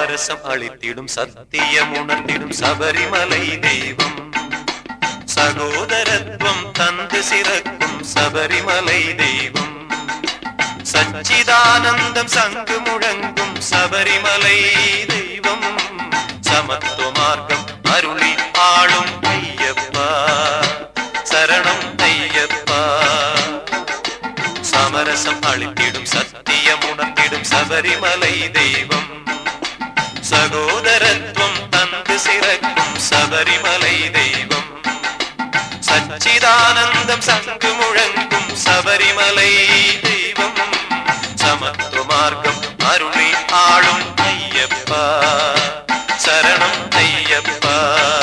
சமரசம் அளித்திடும் சத்தியம் உணர்த்திடும் சபரிமலை தெய்வம். சகோதரத்துவம் தந்து சிறக்கும் சபரிமலை தெய்வம். சச்சிதானந்தம் சங்கு முழங்கும் சபரிமலை தெய்வம். சமத்துவ மார்க்கம் அருளி ஆளும் ஐயப்பா. சரணம் ஐயப்பா. சமரசம் அளித்திடும் சத்தியம் உணர்ந்திடும் சபரிமலை தெய்வம். சகோதரத்துவம் தந்து சிறக்கும் சபரிமலை தெய்வம். சச்சிதானந்தம் சங்கு முழங்கும் சபரிமலை தெய்வம். சமத்துவ மார்க்கம் அருளி ஆளும் ஐயப்பா. சரணம் ஐயப்பா.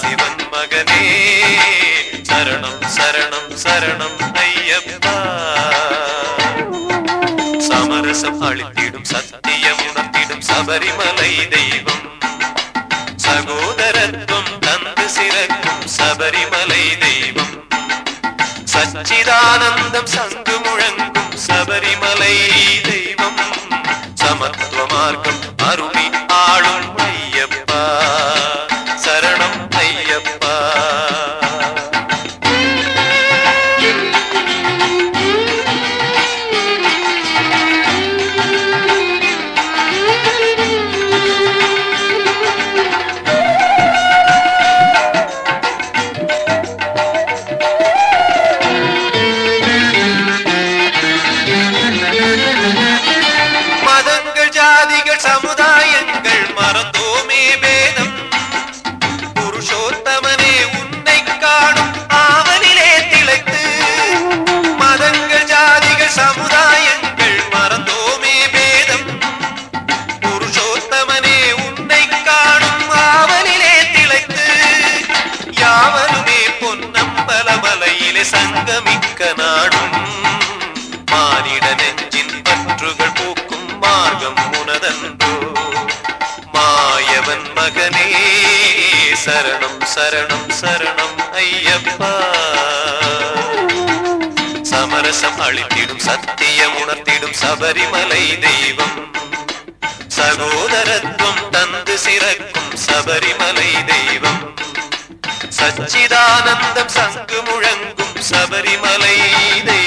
சிவன் மகனே. சரணம் சரணம் சரணம் ஐயப்பா. சமரசம் அளித்திடும் சத்தியம் உணர்த்திடும் சபரிமலை தெய்வம். சகோதரத்துவம் தந்து சிறக்கும் சபரிமலை தெய்வம். சச்சிதானந்தம் சங்க மிக்க நாடும். மானிட நெஞ்சின் பற்றுகள் பூக்கும் மார்க்கம் உனதன்றோ மாயவன் மகனே சரணம் சரணம் சரணம் ஐயப்பா. சமரசம் அளித்திடும் சத்தியம் உணர்த்திடும் சபரிமலை தெய்வம். சகோதரத்துவம் தந்து சிறக்கும் சபரிமலை தெய்வம். சச்சிதானந்தம் சங்கு முழங்கும் சபரிமலை தெய்வம்